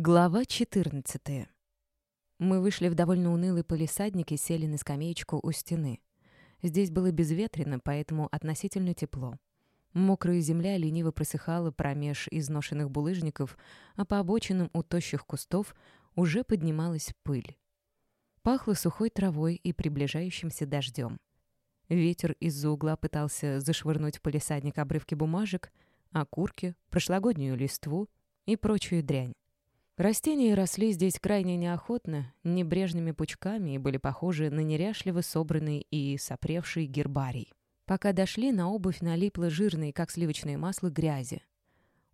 Глава 14. Мы вышли в довольно унылый полисадник и сели на скамеечку у стены. Здесь было безветренно, поэтому относительно тепло. Мокрая земля лениво просыхала промеж изношенных булыжников, а по обочинам у тощих кустов уже поднималась пыль. Пахло сухой травой и приближающимся дождем. Ветер из-за угла пытался зашвырнуть в полисадник обрывки бумажек, окурки, прошлогоднюю листву и прочую дрянь. Растения росли здесь крайне неохотно, небрежными пучками и были похожи на неряшливо собранный и сопревший гербарий. Пока дошли, на обувь налипло жирное, как сливочное масло, грязи.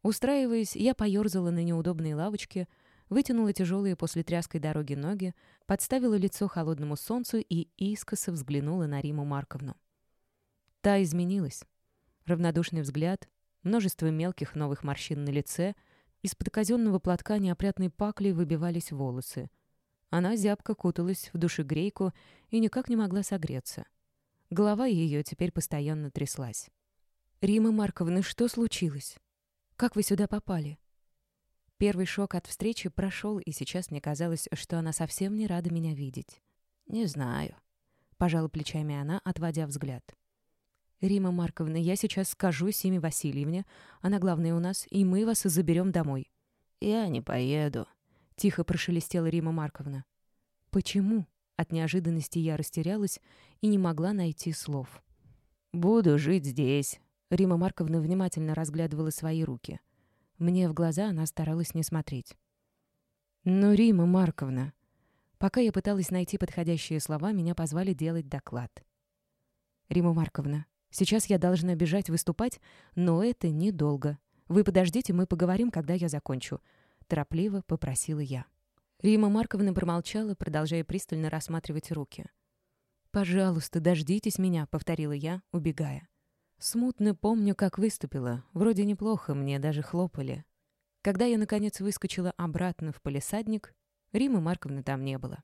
Устраиваясь, я поерзала на неудобной лавочке, вытянула тяжелые после тряской дороги ноги, подставила лицо холодному солнцу и искоса взглянула на Риму Марковну. Та изменилась. Равнодушный взгляд, множество мелких новых морщин на лице — из-под казенного платка неопрятной пакли выбивались волосы. Она зябко куталась в душегрейку и никак не могла согреться. Голова ее теперь постоянно тряслась. «Рима Марковна, что случилось? Как вы сюда попали?» Первый шок от встречи прошел, и сейчас мне казалось, что она совсем не рада меня видеть. «Не знаю», — пожала плечами она, отводя взгляд. «Рима Марковна, я сейчас скажу Симе Васильевне, она главная у нас, и мы вас заберем домой». «Я не поеду», — тихо прошелестела Рима Марковна. «Почему?» От неожиданности я растерялась и не могла найти слов. «Буду жить здесь», — Рима Марковна внимательно разглядывала свои руки. Мне в глаза она старалась не смотреть. «Ну, Рима Марковна...» Пока я пыталась найти подходящие слова, меня позвали делать доклад. «Рима Марковна, Сейчас я должна бежать выступать, но это недолго. Вы подождите, мы поговорим, когда я закончу», — торопливо попросила я. Рима Марковна промолчала, продолжая пристально рассматривать руки. «Пожалуйста, дождитесь меня», — повторила я, убегая. Смутно помню, как выступила. Вроде неплохо, мне даже хлопали. Когда я, наконец, выскочила обратно в полисадник, Римы Марковны там не было.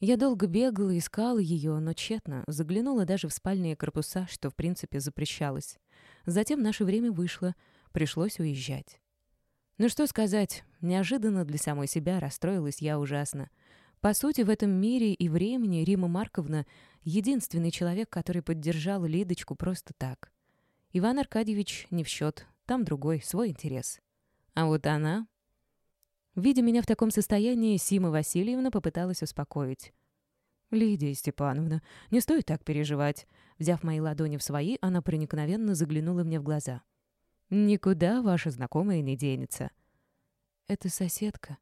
Я долго бегала, искала ее, но тщетно. Заглянула даже в спальные корпуса, что, в принципе, запрещалось. Затем наше время вышло. Пришлось уезжать. Ну что сказать, неожиданно для самой себя расстроилась я ужасно. По сути, в этом мире и времени Рима Марковна — единственный человек, который поддержал Лидочку просто так. Иван Аркадьевич не в счет, там другой, свой интерес. А вот она Видя меня в таком состоянии, Сима Васильевна попыталась успокоить. «Лидия Степановна, не стоит так переживать». Взяв мои ладони в свои, она проникновенно заглянула мне в глаза. «Никуда ваша знакомая не денется». «Это соседка».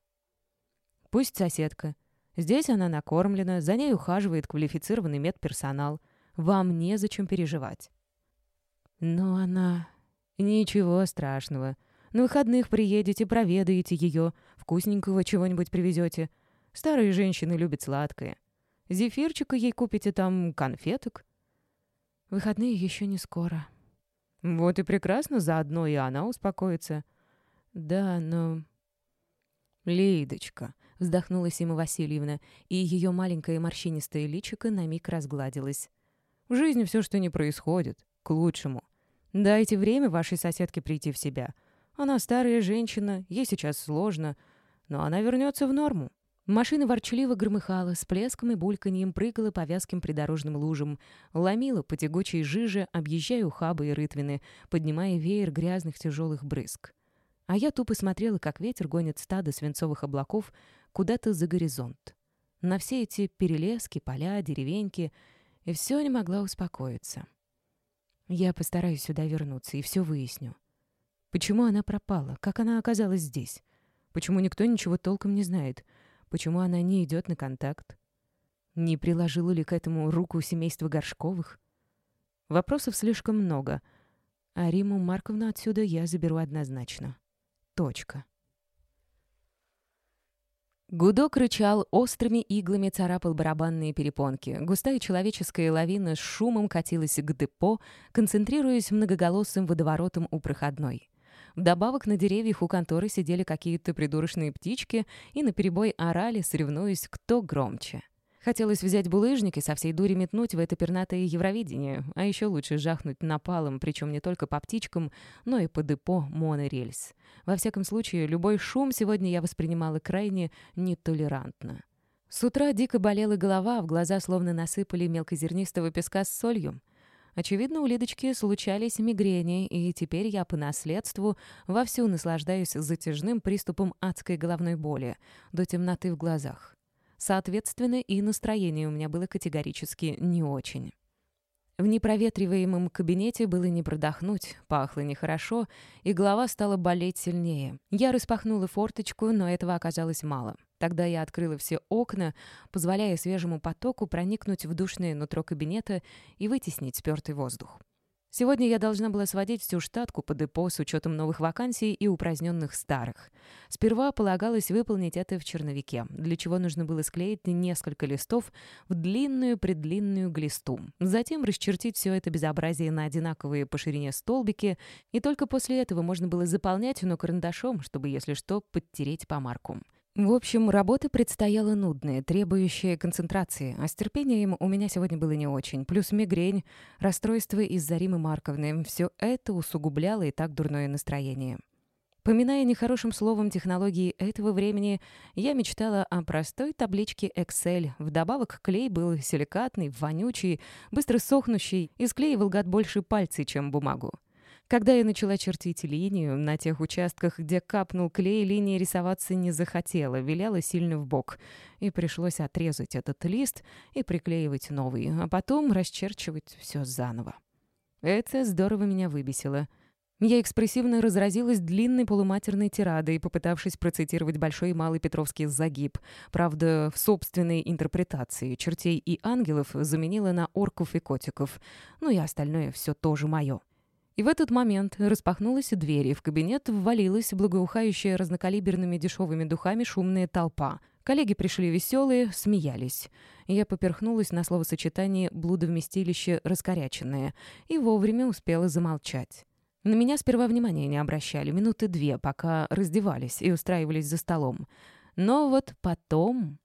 «Пусть соседка. Здесь она накормлена, за ней ухаживает квалифицированный медперсонал. Вам незачем переживать». «Но она...» «Ничего страшного. На выходных приедете, проведаете ее, вкусненького чего-нибудь привезете. Старые женщины любят сладкое. Зефирчика ей купите там, конфеток. Выходные еще не скоро. Вот и прекрасно, заодно и она успокоится. Да, но... Лидочка, вздохнула Сима Васильевна, и ее маленькое морщинистое личико на миг разгладилось. В жизни все, что не происходит, к лучшему. Дайте время вашей соседке прийти в себя — она старая женщина, ей сейчас сложно, но она вернется в норму. Машина ворчливо громыхала, с плеском и бульканьем прыгала по вязким придорожным лужам, ломила по тягучей жиже, объезжая ухабы и рытвины, поднимая веер грязных тяжелых брызг. А я тупо смотрела, как ветер гонит стадо свинцовых облаков куда-то за горизонт. На все эти перелески, поля, деревеньки, и все не могла успокоиться. Я постараюсь сюда вернуться и все выясню. Почему она пропала? Как она оказалась здесь? Почему никто ничего толком не знает? Почему она не идет на контакт? Не приложила ли к этому руку семейства Горшковых? Вопросов слишком много, а Риму Марковну отсюда я заберу однозначно. Точка. Гудок рычал, острыми иглами царапал барабанные перепонки. Густая человеческая лавина с шумом катилась к депо, концентрируясь многоголосым водоворотом у проходной. Вдобавок на деревьях у конторы сидели какие-то придурочные птички и наперебой орали, соревнуясь, кто громче. Хотелось взять булыжник и со всей дури метнуть в это пернатое Евровидение, а еще лучше жахнуть напалом, причем не только по птичкам, но и по депо монорельс. Во всяком случае, любой шум сегодня я воспринимала крайне нетолерантно. С утра дико болела голова, в глаза словно насыпали мелкозернистого песка с солью. Очевидно, у Лидочки случались мигрени, и теперь я по наследству вовсю наслаждаюсь затяжным приступом адской головной боли, до темноты в глазах. Соответственно, и настроение у меня было категорически не очень. В непроветриваемом кабинете было не продохнуть, пахло нехорошо, и голова стала болеть сильнее. Я распахнула форточку, но этого оказалось мало. Тогда я открыла все окна, позволяя свежему потоку проникнуть в душное нутро кабинета и вытеснить спертый воздух. Сегодня я должна была сводить всю штатку по депо с учетом новых вакансий и упраздненных старых. Сперва полагалось выполнить это в черновике, для чего нужно было склеить несколько листов в длинную-предлинную глисту. Затем расчертить все это безобразие на одинаковые по ширине столбики, и только после этого можно было заполнять, но карандашом, чтобы, если что, подтереть помарку. В общем, работа предстояла нудная, требующая концентрации, а с терпением у меня сегодня было не очень. Плюс мигрень, расстройство из-за Римы Марковны. Все это усугубляло и так дурное настроение. Поминая нехорошим словом технологии этого времени, я мечтала о простой табличке Excel. Вдобавок клей был силикатный, вонючий, быстро сохнущий и склеивал гад больше пальцы, чем бумагу. Когда я начала чертить линию, на тех участках, где капнул клей, линия рисоваться не захотела, виляла сильно в бок, и пришлось отрезать этот лист и приклеивать новый, а потом расчерчивать все заново. Это здорово меня выбесило. Я экспрессивно разразилась длинной полуматерной тирадой, попытавшись процитировать Большой и Малый Петровский загиб. Правда, в собственной интерпретации чертей и ангелов заменила на орков и котиков. Ну и остальное все тоже мое. И в этот момент распахнулась дверь, и в кабинет ввалилась благоухающая разнокалиберными дешевыми духами шумная толпа. Коллеги пришли веселые, смеялись. Я поперхнулась на словосочетание «блудовместилище раскоряченное» и вовремя успела замолчать. На меня сперва внимания не обращали, минуты две, пока раздевались и устраивались за столом. Но вот потом...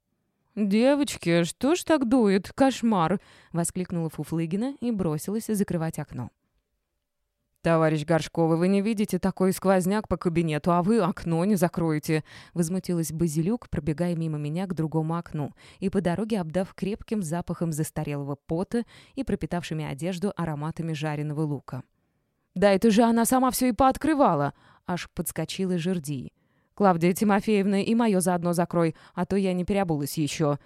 «Девочки, что ж так дует? Кошмар!» — воскликнула Фуфлыгина и бросилась закрывать окно. «Товарищ Горшкова, вы не видите такой сквозняк по кабинету, а вы окно не закроете!» Возмутилась Базилюк, пробегая мимо меня к другому окну и по дороге обдав крепким запахом застарелого пота и пропитавшими одежду ароматами жареного лука. «Да это же она сама все и пооткрывала!» Аж подскочила жерди. «Клавдия Тимофеевна, и мое заодно закрой, а то я не переобулась еще!»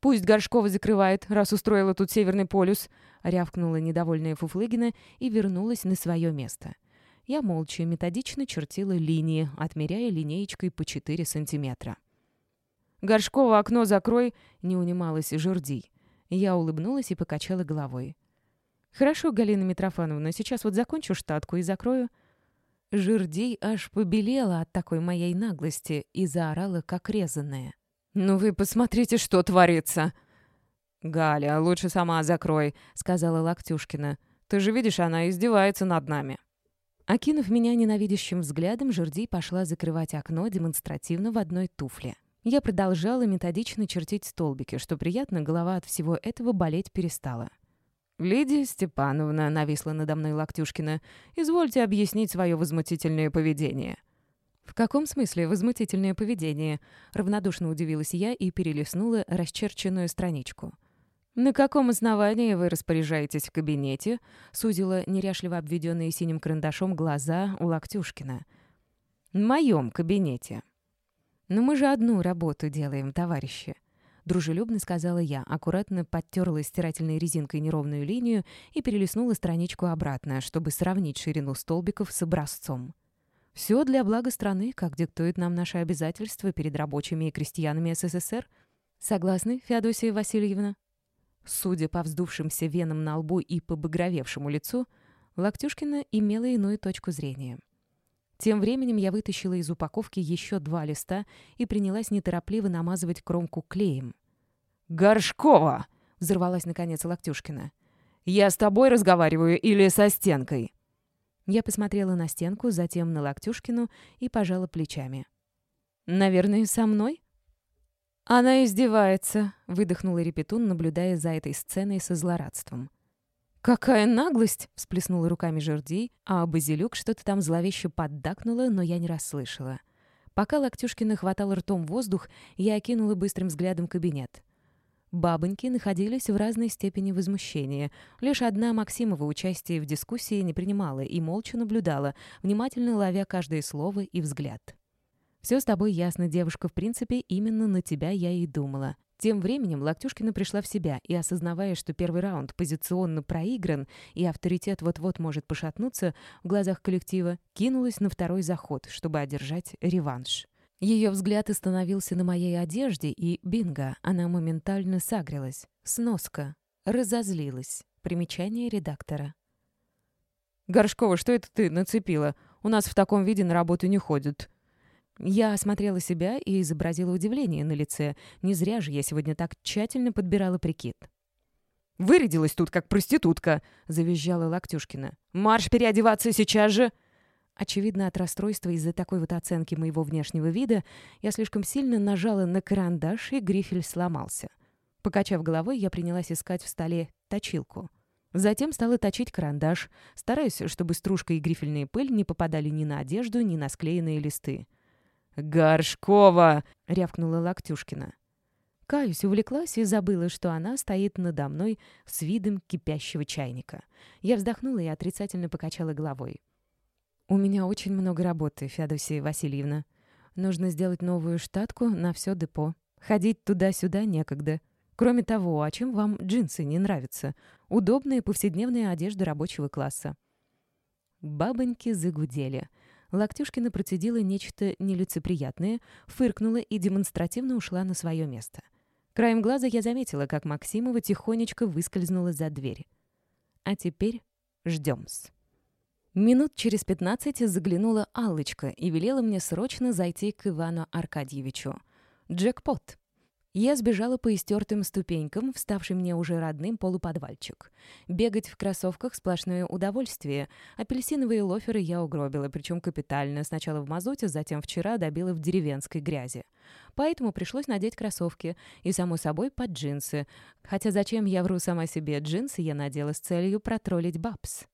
«Пусть Горшкова закрывает, раз устроила тут Северный полюс», — рявкнула недовольная Фуфлыгина и вернулась на свое место. Я молча методично чертила линии, отмеряя линеечкой по 4 сантиметра. «Горшкова окно закрой!» — не унималась Журди. Я улыбнулась и покачала головой. «Хорошо, Галина Митрофановна, сейчас вот закончу штатку и закрою». Жирдей аж побелела от такой моей наглости и заорала, как резаная. «Ну вы посмотрите, что творится!» «Галя, лучше сама закрой», — сказала Локтюшкина. «Ты же видишь, она издевается над нами». Окинув меня ненавидящим взглядом, Жерди пошла закрывать окно демонстративно в одной туфле. Я продолжала методично чертить столбики, что приятно, голова от всего этого болеть перестала. «Лидия Степановна», — нависла надо мной Локтюшкина, — «извольте объяснить свое возмутительное поведение». «В каком смысле возмутительное поведение?» Равнодушно удивилась я и перелистнула расчерченную страничку. «На каком основании вы распоряжаетесь в кабинете?» Сузила неряшливо обведенные синим карандашом глаза у Локтюшкина. «В моем кабинете». «Но мы же одну работу делаем, товарищи», — дружелюбно сказала я, аккуратно подтерла стирательной резинкой неровную линию и перелистнула страничку обратно, чтобы сравнить ширину столбиков с образцом. Все для блага страны, как диктует нам наши обязательства перед рабочими и крестьянами СССР. Согласны, Феодосия Васильевна?» Судя по вздувшимся венам на лбу и побагровевшему лицу, Локтюшкина имела иную точку зрения. Тем временем я вытащила из упаковки еще два листа и принялась неторопливо намазывать кромку клеем. «Горшкова!» — взорвалась наконец Локтюшкина. «Я с тобой разговариваю или со стенкой?» Я посмотрела на стенку, затем на Локтюшкину и пожала плечами. «Наверное, со мной?» «Она издевается», — выдохнула Репетун, наблюдая за этой сценой со злорадством. «Какая наглость!» — всплеснула руками Жерди, а Базилюк что-то там зловеще поддакнула, но я не расслышала. Пока Локтюшкина хватал ртом воздух, я окинула быстрым взглядом кабинет. Бабоньки находились в разной степени возмущения. Лишь одна Максимова участие в дискуссии не принимала и молча наблюдала, внимательно ловя каждое слово и взгляд. «Все с тобой ясно, девушка. В принципе, именно на тебя я и думала. Тем временем Локтюшкина пришла в себя и, осознавая, что первый раунд позиционно проигран и авторитет вот-вот может пошатнуться в глазах коллектива, кинулась на второй заход, чтобы одержать реванш. Ее взгляд остановился на моей одежде, и бинго, она моментально сагрилась. Сноска. Разозлилась. Примечание редактора. «Горшкова, что это ты нацепила? У нас в таком виде на работу не ходят», я осмотрела себя и изобразила удивление на лице. Не зря же я сегодня так тщательно подбирала прикид. «Вырядилась тут, как проститутка!» — завизжала Локтюшкина. «Марш переодеваться сейчас же!» Очевидно, от расстройства из-за такой вот оценки моего внешнего вида я слишком сильно нажала на карандаш, и грифель сломался. Покачав головой, я принялась искать в столе точилку. Затем стала точить карандаш, стараясь, чтобы стружка и грифельная пыль не попадали ни на одежду, ни на склеенные листы. «Горшкова!» — рявкнула Локтюшкина. Каюсь, увлеклась и забыла, что она стоит надо мной с видом кипящего чайника. Я вздохнула и отрицательно покачала головой. «У меня очень много работы, Феодосия Васильевна. Нужно сделать новую штатку на все депо. Ходить туда-сюда некогда. Кроме того, а чем вам джинсы не нравятся? Удобная повседневная одежда рабочего класса». Бабоньки загудели — Локтюшкина процедила нечто нелицеприятное, фыркнула и демонстративно ушла на свое место. Краем глаза я заметила, как Максимова тихонечко выскользнула за дверь. А теперь ждем-с. Минут через пятнадцать заглянула Аллочка и велела мне срочно зайти к Ивану Аркадьевичу. Джекпот. Я сбежала по истертым ступенькам, вставший мне уже родным полуподвальчик. Бегать в кроссовках — сплошное удовольствие. Апельсиновые лоферы я угробила, причем капитально. Сначала в мазуте, затем вчера добила в деревенской грязи. Поэтому пришлось надеть кроссовки и, само собой, под джинсы. Хотя зачем я вру сама себе, джинсы я надела с целью протроллить бабс.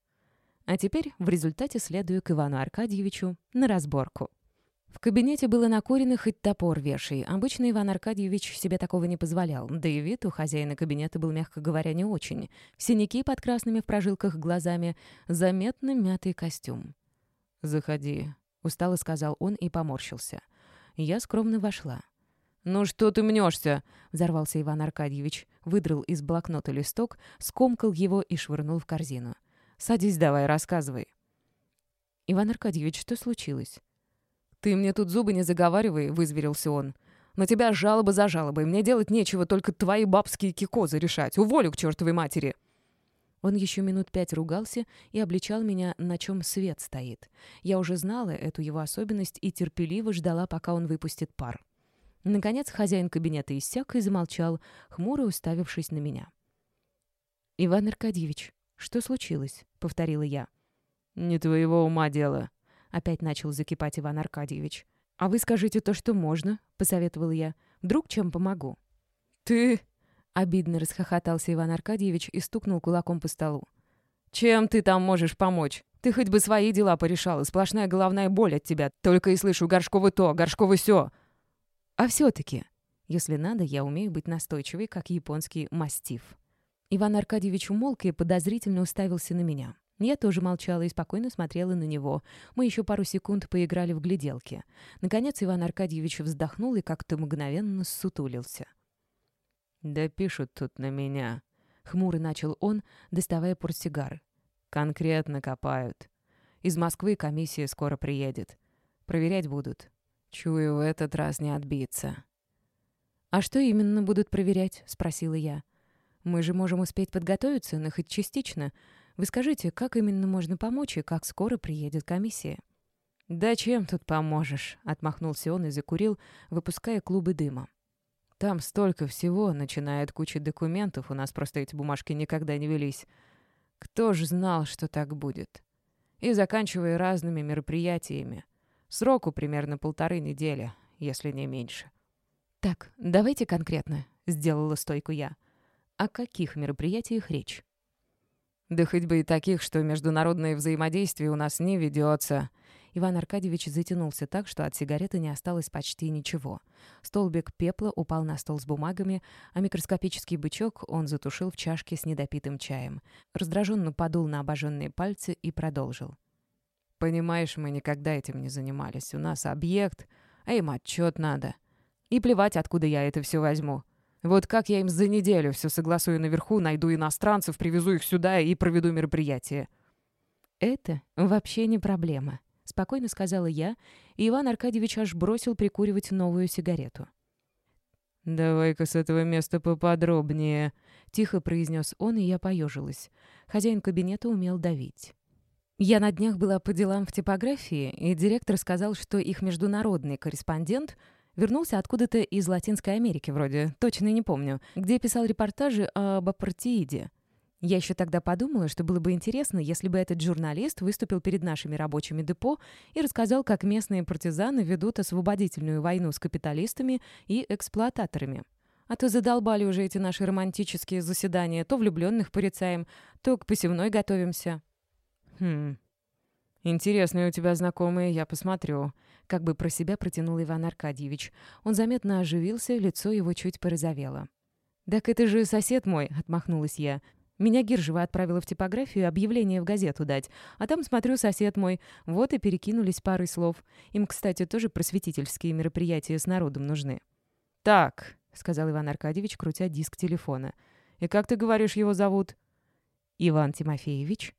А теперь в результате следую к Ивану Аркадьевичу на разборку. В кабинете было накурено хоть топор вешай. Обычно Иван Аркадьевич себе такого не позволял. Да и вид у хозяина кабинета был, мягко говоря, не очень. Синяки под красными в прожилках глазами, заметно мятый костюм. «Заходи», — устало сказал он и поморщился. Я скромно вошла. «Ну что ты мнешься?» — взорвался Иван Аркадьевич, выдрал из блокнота листок, скомкал его и швырнул в корзину. «Садись давай, рассказывай». «Иван Аркадьевич, что случилось?» «Ты мне тут зубы не заговаривай», — вызверился он. «На тебя жалоба за жалобой. Мне делать нечего, только твои бабские кикозы решать. Уволю к чертовой матери». Он еще минут пять ругался и обличал меня, на чем свет стоит. Я уже знала эту его особенность и терпеливо ждала, пока он выпустит пар. Наконец хозяин кабинета иссяк и замолчал, хмуро уставившись на меня. «Иван Аркадьевич, что случилось?» — повторила я. «Не твоего ума дело», Опять начал закипать Иван Аркадьевич. «А вы скажите то, что можно», — посоветовал я. «Вдруг чем помогу?» «Ты...» — обидно расхохотался Иван Аркадьевич и стукнул кулаком по столу. «Чем ты там можешь помочь? Ты хоть бы свои дела порешала, сплошная головная боль от тебя. Только и слышу Горшковы то, Горшковы сё». «А все-таки...» Если надо, я умею быть настойчивой, как японский мастиф. Иван Аркадьевич умолк и подозрительно уставился на меня. Я тоже молчала и спокойно смотрела на него. Мы еще пару секунд поиграли в гляделки. Наконец Иван Аркадьевич вздохнул и как-то мгновенно ссутулился. «Да пишут тут на меня», — хмуро начал он, доставая портсигары. «Конкретно копают. Из Москвы комиссия скоро приедет. Проверять будут. Чую, в этот раз не отбиться». «А что именно будут проверять?» — спросила я. «Мы же можем успеть подготовиться, но хоть частично. Вы скажите, как именно можно помочь и как скоро приедет комиссия?» «Да чем тут поможешь?» — отмахнулся он и закурил, выпуская клубы дыма. «Там столько всего, начиная от кучи документов, у нас просто эти бумажки никогда не велись. Кто ж знал, что так будет? И заканчивая разными мероприятиями. Сроку примерно полторы недели, если не меньше». «Так, давайте конкретно», — сделала стойку я. «О каких мероприятиях речь?» «Да хоть бы и таких, что международное взаимодействие у нас не ведется», Иван Аркадьевич затянулся так, что от сигареты не осталось почти ничего. Столбик пепла упал на стол с бумагами, а микроскопический бычок он затушил в чашке с недопитым чаем. Раздраженно подул на обожженные пальцы и продолжил. «Понимаешь, мы никогда этим не занимались. У нас объект, а им отчет надо. И плевать, откуда я это все возьму. Вот как я им за неделю все согласую наверху, найду иностранцев, привезу их сюда и проведу мероприятие». «Это вообще не проблема», — спокойно сказала я, и Иван Аркадьевич аж бросил прикуривать новую сигарету. «Давай-ка с этого места поподробнее», — тихо произнес он, и я поежилась. Хозяин кабинета умел давить. Я на днях была по делам в типографии, и директор сказал, что их международный корреспондент вернулся откуда-то из Латинской Америки вроде, точно не помню, где писал репортажи об апартеиде. Я еще тогда подумала, что было бы интересно, если бы этот журналист выступил перед нашими рабочими депо и рассказал, как местные партизаны ведут освободительную войну с капиталистами и эксплуататорами. А то задолбали уже эти наши романтические заседания. То влюбленных порицаем, то к посевной готовимся. Хм. Интересные у тебя знакомые, я посмотрю. Как бы про себя протянул Иван Аркадьевич. Он заметно оживился, лицо его чуть порозовело. «Так это же сосед мой», — отмахнулась я. Меня Гиржева отправила в типографию объявление в газету дать. А там, смотрю, сосед мой. Вот и перекинулись парой слов. Им, кстати, тоже просветительские мероприятия с народом нужны. «Так», — сказал Иван Аркадьевич, крутя диск телефона. «И как ты говоришь, его зовут?» «Иван Тимофеевич».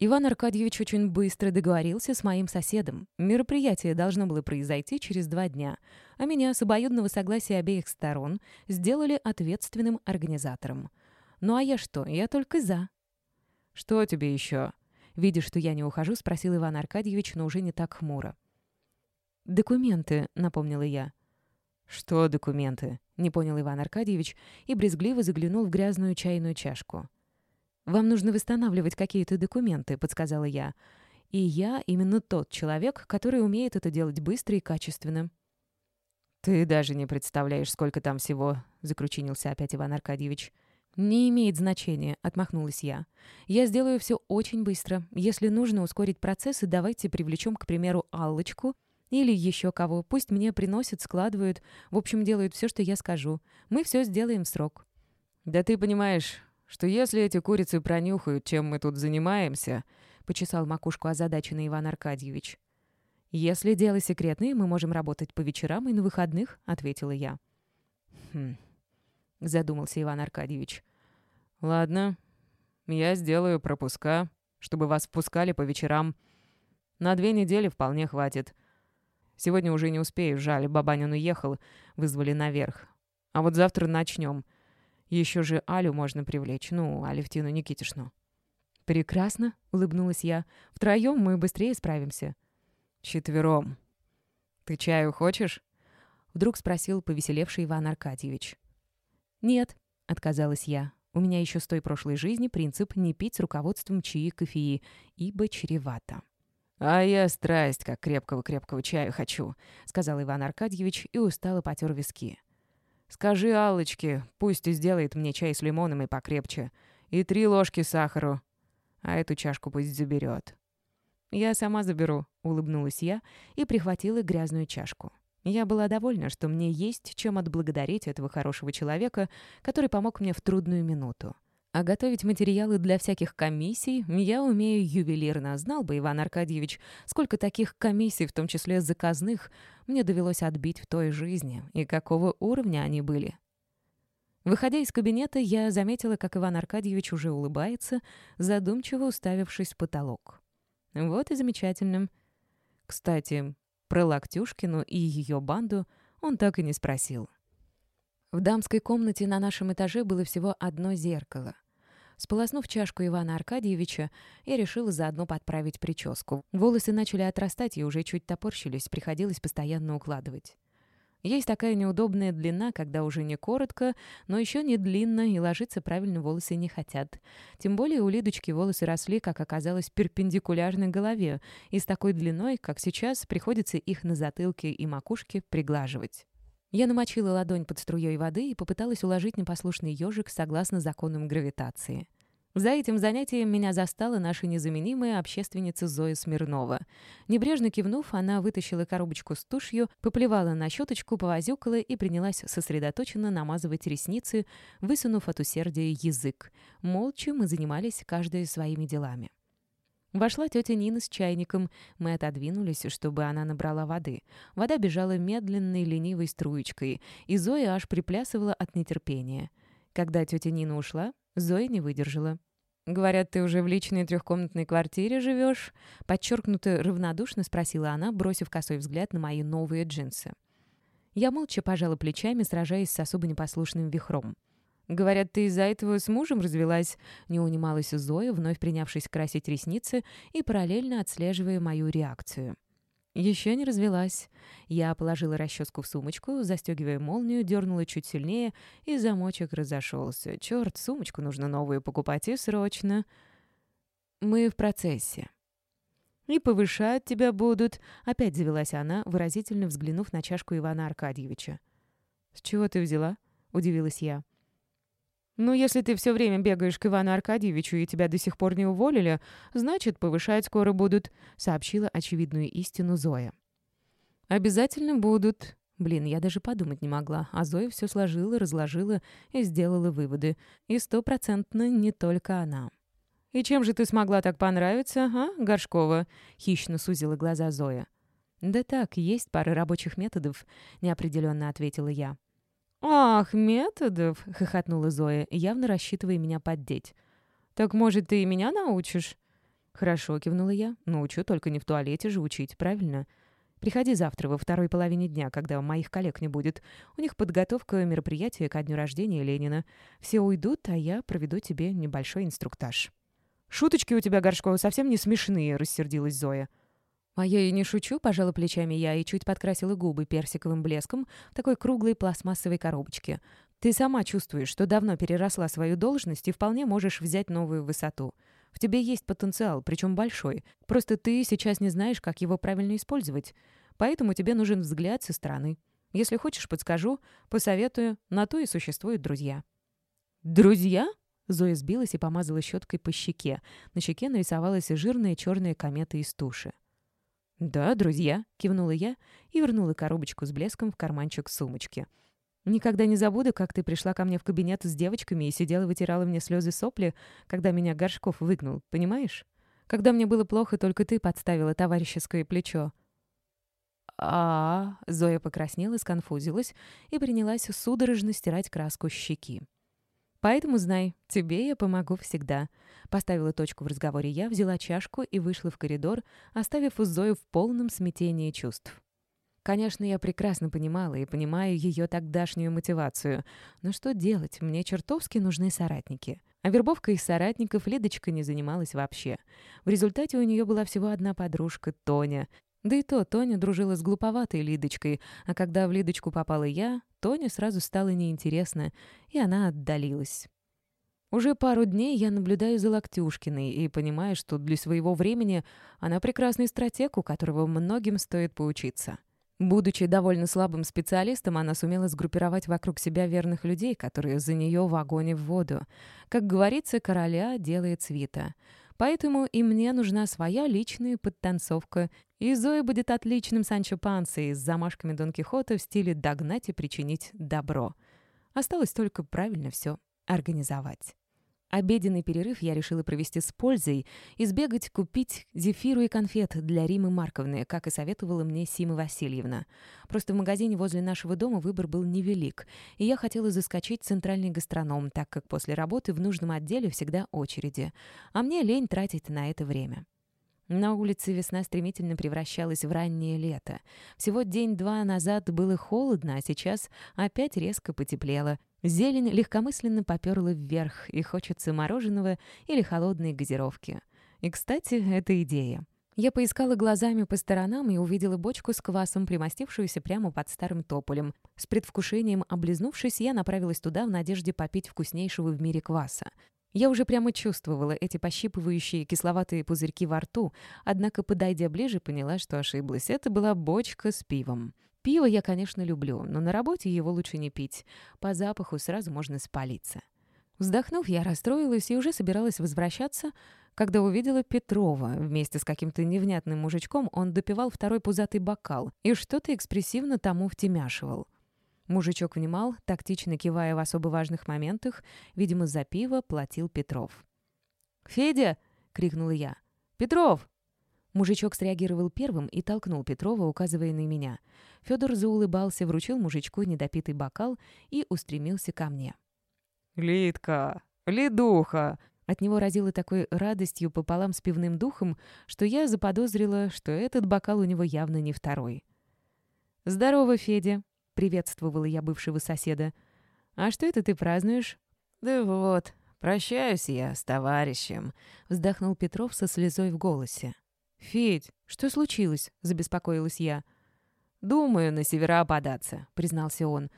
Иван Аркадьевич очень быстро договорился с моим соседом. Мероприятие должно было произойти через два дня, а меня с обоюдного согласия обеих сторон сделали ответственным организатором — «Ну а я что? Я только за». «Что тебе еще?» Видя, что я не ухожу, спросил Иван Аркадьевич, но уже не так хмуро. «Документы», — напомнила я. «Что документы?» — не понял Иван Аркадьевич и брезгливо заглянул в грязную чайную чашку. «Вам нужно восстанавливать какие-то документы», — подсказала я. «И я именно тот человек, который умеет это делать быстро и качественно». «Ты даже не представляешь, сколько там всего», — закручинился опять Иван Аркадьевич. «Не имеет значения», — отмахнулась я. «Я сделаю все очень быстро. Если нужно ускорить процессы, давайте привлечем, к примеру, Аллочку или еще кого. Пусть мне приносят, складывают. В общем, делают все, что я скажу. Мы все сделаем в срок». «Да ты понимаешь, что если эти курицы пронюхают, чем мы тут занимаемся», — почесал макушку озадаченный Иван Аркадьевич. «Если дело секретное, мы можем работать по вечерам и на выходных», — ответила я. «Хм, — задумался Иван Аркадьевич. «Ладно, я сделаю пропуска, чтобы вас впускали по вечерам. На две недели вполне хватит. Сегодня уже не успею, жаль, Бабанин уехал, вызвали наверх. А вот завтра начнем. Еще же Алю можно привлечь, ну, Алевтину Никитишну». «Прекрасно», — улыбнулась я. «Втроем мы быстрее справимся». «Четвером. Ты чаю хочешь?» Вдруг спросил повеселевший Иван Аркадьевич. «Нет», — отказалась я. «У меня еще с той прошлой жизни принцип не пить с руководством чаи кофеи, ибо чревато». «А я страсть, как крепкого-крепкого чая хочу», — сказал Иван Аркадьевич и устало потер виски. «Скажи Аллочке, пусть сделает мне чай с лимоном и покрепче, и три ложки сахару, а эту чашку пусть заберет». «Я сама заберу», — улыбнулась я и прихватила грязную чашку. Я была довольна, что мне есть чем отблагодарить этого хорошего человека, который помог мне в трудную минуту. А готовить материалы для всяких комиссий я умею ювелирно. Знал бы Иван Аркадьевич, сколько таких комиссий, в том числе заказных, мне довелось отбить в той жизни, и какого уровня они были. Выходя из кабинета, я заметила, как Иван Аркадьевич уже улыбается, задумчиво уставившись в потолок. Вот и замечательно. Кстати, про Локтюшкину и ее банду он так и не спросил. В дамской комнате на нашем этаже было всего одно зеркало. Сполоснув чашку Ивана Аркадьевича, я решила заодно подправить прическу. Волосы начали отрастать и уже чуть топорщились, приходилось постоянно укладывать. Есть такая неудобная длина, когда уже не коротко, но еще не длинно, и ложиться правильно волосы не хотят. Тем более у Лидочки волосы росли, как оказалось, перпендикулярно голове, и с такой длиной, как сейчас, приходится их на затылке и макушке приглаживать. Я намочила ладонь под струей воды и попыталась уложить непослушный ежик согласно законам гравитации. За этим занятием меня застала наша незаменимая общественница Зоя Смирнова. Небрежно кивнув, она вытащила коробочку с тушью, поплевала на щеточку, повозюкала и принялась сосредоточенно намазывать ресницы, высунув от усердия язык. Молча мы занимались каждой своими делами. Вошла тетя Нина с чайником. Мы отодвинулись, чтобы она набрала воды. Вода бежала медленной, ленивой струечкой, и Зоя аж приплясывала от нетерпения. Когда тетя Нина ушла, Зоя не выдержала. «Говорят, ты уже в личной трехкомнатной квартире живешь?» Подчеркнуто равнодушно спросила она, бросив косой взгляд на мои новые джинсы. Я молча пожала плечами, сражаясь с особо непослушным вихром. «Говорят, ты из-за этого с мужем развелась?» Не унималась Зоя, вновь принявшись красить ресницы и параллельно отслеживая мою реакцию. Еще не развелась. Я положила расческу в сумочку, застегивая молнию, дернула чуть сильнее, и замочек разошелся. Черт, сумочку нужно новую покупать и срочно. Мы в процессе. «И повышать тебя будут», — опять завелась она, выразительно взглянув на чашку Ивана Аркадьевича. «С чего ты взяла?» — удивилась я. «Ну, если ты все время бегаешь к Ивану Аркадьевичу и тебя до сих пор не уволили, значит, повышать скоро будут», — сообщила очевидную истину Зоя. «Обязательно будут». Блин, я даже подумать не могла, а Зоя все сложила, разложила и сделала выводы. И стопроцентно не только она. «И чем же ты смогла так понравиться, а, Горшкова?» — хищно сузила глаза Зоя. «Да так, есть пара рабочих методов», — неопределенно ответила я. «Ах, методов!» — хохотнула Зоя, явно рассчитывая меня поддеть. «Так, может, ты и меня научишь?» «Хорошо», — кивнула я. «Научу, только не в туалете же учить, правильно?» «Приходи завтра во второй половине дня, когда моих коллег не будет. У них подготовка мероприятия ко дню рождения Ленина. Все уйдут, а я проведу тебе небольшой инструктаж». «Шуточки у тебя, Горшкова, совсем не смешные», — рассердилась Зоя. А я и не шучу, пожала плечами я и чуть подкрасила губы персиковым блеском в такой круглой пластмассовой коробочке. Ты сама чувствуешь, что давно переросла свою должность и вполне можешь взять новую высоту. В тебе есть потенциал, причем большой. Просто ты сейчас не знаешь, как его правильно использовать. Поэтому тебе нужен взгляд со стороны. Если хочешь, подскажу, посоветую. На то и существуют друзья». «Друзья?» Зоя сбилась и помазала щеткой по щеке. На щеке нарисовалась жирная черная комета из туши. «Да, друзья», — кивнула я и вернула коробочку с блеском в карманчик сумочки. «Никогда не забуду, как ты пришла ко мне в кабинет с девочками и сидела вытирала мне слезы сопли, когда меня Горшков выгнал, понимаешь? Когда мне было плохо, только ты подставила товарищеское плечо». А, -а, -а Зоя покраснела, сконфузилась и принялась судорожно стирать краску щеки. Поэтому знай, тебе я помогу всегда. Поставила точку в разговоре я, взяла чашку и вышла в коридор, оставив Зою в полном смятении чувств. Конечно, я прекрасно понимала и понимаю ее тогдашнюю мотивацию. Но что делать? Мне чертовски нужны соратники. А вербовкой из соратников Лидочка не занималась вообще. В результате у нее была всего одна подружка, Тоня. Да и то Тоня дружила с глуповатой Лидочкой, а когда в Лидочку попала я, Тоне сразу стало неинтересно, и она отдалилась. Уже пару дней я наблюдаю за Локтюшкиной и понимаю, что для своего времени она прекрасный стратег, у которого многим стоит поучиться. Будучи довольно слабым специалистом, она сумела сгруппировать вокруг себя верных людей, которые за нее в огонь и в воду. Как говорится, короля делает свита. Поэтому и мне нужна своя личная подтанцовка, и Зоя будет отличным Санчо Пансой с замашками Дон Кихота в стиле «догнать и причинить добро». Осталось только правильно все организовать. Обеденный перерыв я решила провести с пользой и сбегать купить зефиру и конфет для Римы Марковны, как и советовала мне Сима Васильевна. Просто в магазине возле нашего дома выбор был невелик, и я хотела заскочить в центральный гастроном, так как после работы в нужном отделе всегда очереди, а мне лень тратить на это время. На улице весна стремительно превращалась в раннее лето. Всего день-два назад было холодно, а сейчас опять резко потеплело. Зелень легкомысленно поперла вверх, и хочется мороженого или холодной газировки. И, кстати, это идея. Я поискала глазами по сторонам и увидела бочку с квасом, примостившуюся прямо под старым тополем. С предвкушением облизнувшись, я направилась туда в надежде попить вкуснейшего в мире кваса. Я уже прямо чувствовала эти пощипывающие кисловатые пузырьки во рту, однако, подойдя ближе, поняла, что ошиблась. Это была бочка с пивом. Пиво я, конечно, люблю, но на работе его лучше не пить. По запаху сразу можно спалиться. Вздохнув, я расстроилась и уже собиралась возвращаться, когда увидела Петрова. Вместе с каким-то невнятным мужичком он допивал второй пузатый бокал и что-то экспрессивно тому втемяшивал. Мужичок внимал, тактично кивая в особо важных моментах. Видимо, за пиво платил Петров. «Федя!» — крикнула я. «Петров!» Мужичок среагировал первым и толкнул Петрова, указывая на меня. Федор заулыбался, вручил мужичку недопитый бокал и устремился ко мне. «Лидка! Лидуха!» От него разило такой радостью пополам с пивным духом, что я заподозрила, что этот бокал у него явно не второй. «Здорово, Федя!» — приветствовала я бывшего соседа. «А что это ты празднуешь?» «Да вот, прощаюсь я с товарищем», — вздохнул Петров со слезой в голосе. «Федь, что случилось?» — забеспокоилась я. «Думаю, на севера податься», — признался он.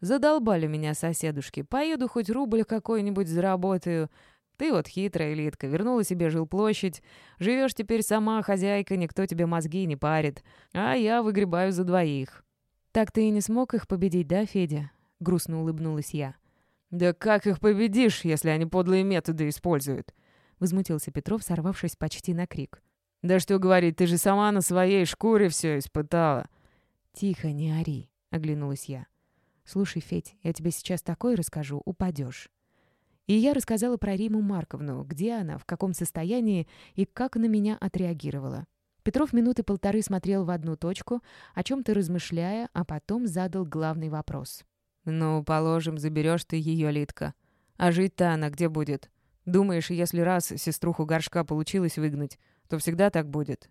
«Задолбали меня соседушки. Поеду хоть рубль какой-нибудь заработаю. Ты вот хитрая, Литка, вернула себе жилплощадь. Живешь теперь сама, хозяйка, никто тебе мозги не парит. А я выгребаю за двоих». «Так ты и не смог их победить, да, Федя?» — грустно улыбнулась я. «Да как их победишь, если они подлые методы используют?» — возмутился Петров, сорвавшись почти на крик. «Да что говорить, ты же сама на своей шкуре все испытала». «Тихо, не ори», — оглянулась я. «Слушай, Федь, я тебе сейчас такое расскажу, упадешь. И я рассказала про Риму Марковну, где она, в каком состоянии и как на меня отреагировала. Петров минуты полторы смотрел в одну точку, о чем-то размышляя, а потом задал главный вопрос. «Ну, положим, заберешь ты ее, Литка. А жить-то она где будет? Думаешь, если раз сеструху горшка получилось выгнать, то всегда так будет?»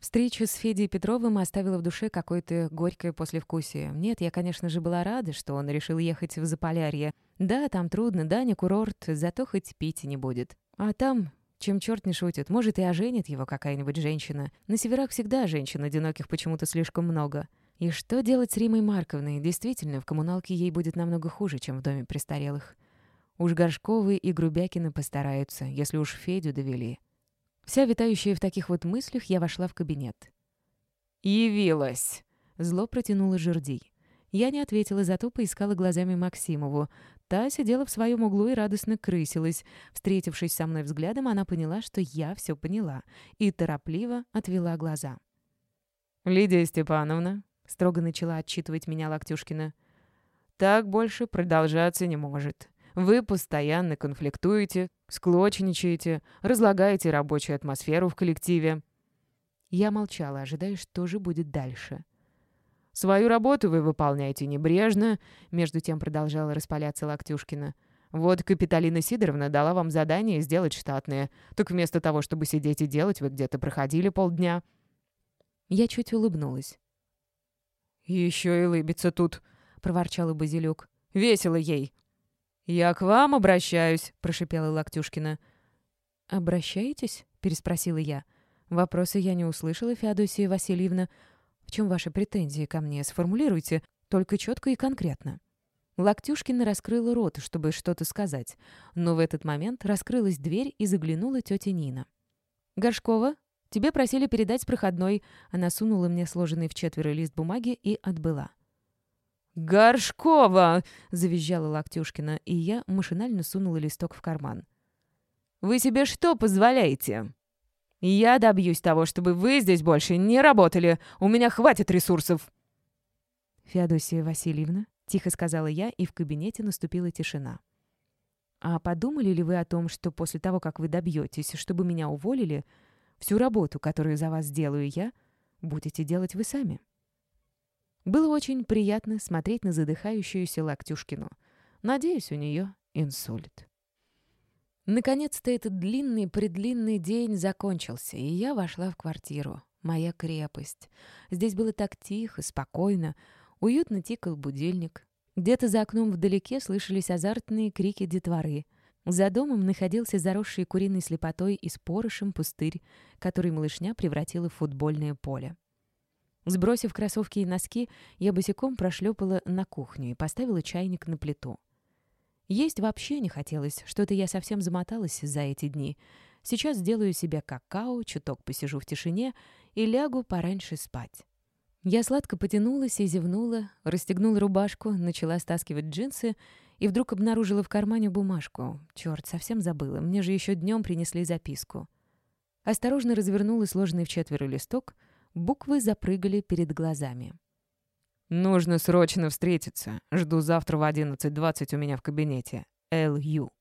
Встреча с Федей Петровым оставила в душе какое-то горькое послевкусие. Нет, я, конечно же, была рада, что он решил ехать в Заполярье. Да, там трудно, да, не курорт, зато хоть пить не будет. А там, чем черт не шутит, может, и оженит его какая-нибудь женщина. На северах всегда женщин одиноких почему-то слишком много. И что делать с Римой Марковной? Действительно, в коммуналке ей будет намного хуже, чем в доме престарелых. Уж Горшковы и Грубякины постараются, если уж Федю довели. Вся витающая в таких вот мыслях, я вошла в кабинет. «Явилась!» — зло протянула жердей. Я не ответила, зато поискала глазами Максимову. Та сидела в своем углу и радостно крысилась. Встретившись со мной взглядом, она поняла, что я все поняла, и торопливо отвела глаза. «Лидия Степановна», — строго начала отчитывать меня Локтюшкина, — «так больше продолжаться не может. Вы постоянно конфликтуете, склочничаете, разлагаете рабочую атмосферу в коллективе». Я молчала, ожидая, что же будет дальше. «Свою работу вы выполняете небрежно», — между тем продолжала распаляться Локтюшкина. «Вот Капиталина Сидоровна дала вам задание сделать штатные. Так вместо того, чтобы сидеть и делать, вы где-то проходили полдня». Я чуть улыбнулась. «Еще и лыбится тут», — проворчала Базилюк. «Весело ей. «Я к вам обращаюсь», — прошипела Локтюшкина. «Обращаетесь?» — переспросила я. Вопросы я не услышала, Феодосия Васильевна. В чем ваши претензии ко мне? Сформулируйте, только четко и конкретно. Локтюшкина раскрыла рот, чтобы что-то сказать, но в этот момент раскрылась дверь и заглянула тетя Нина. «Горшкова, тебе просили передать проходной». Она сунула мне сложенный в четверо лист бумаги и отбыла. «Горшкова!» — завизжала Локтюшкина, и я машинально сунула листок в карман. «Вы себе что позволяете?» «Я добьюсь того, чтобы вы здесь больше не работали. У меня хватит ресурсов!» «Феодосия Васильевна», — тихо сказала я, и в кабинете наступила тишина. «А подумали ли вы о том, что после того, как вы добьетесь, чтобы меня уволили, всю работу, которую за вас сделаю я, будете делать вы сами?» Было очень приятно смотреть на задыхающуюся Локтюшкину. Надеюсь, у нее инсульт. Наконец-то этот длинный-предлинный день закончился, и я вошла в квартиру. Моя крепость. Здесь было так тихо, спокойно. Уютно тикал будильник. Где-то за окном вдалеке слышались азартные крики детворы. За домом находился заросший куриной слепотой и спорышем пустырь, который малышня превратила в футбольное поле. Сбросив кроссовки и носки, я босиком прошлепала на кухню и поставила чайник на плиту. Есть вообще не хотелось, что-то я совсем замоталась за эти дни. Сейчас сделаю себе какао, чуток посижу в тишине и лягу пораньше спать. Я сладко потянулась и зевнула, расстегнула рубашку, начала стаскивать джинсы и вдруг обнаружила в кармане бумажку. Черт, совсем забыла, мне же еще днем принесли записку. Осторожно развернула сложенный в четверо листок, буквы запрыгали перед глазами. «Нужно срочно встретиться. Жду завтра в 11.20 у меня в кабинете. Л.Ю».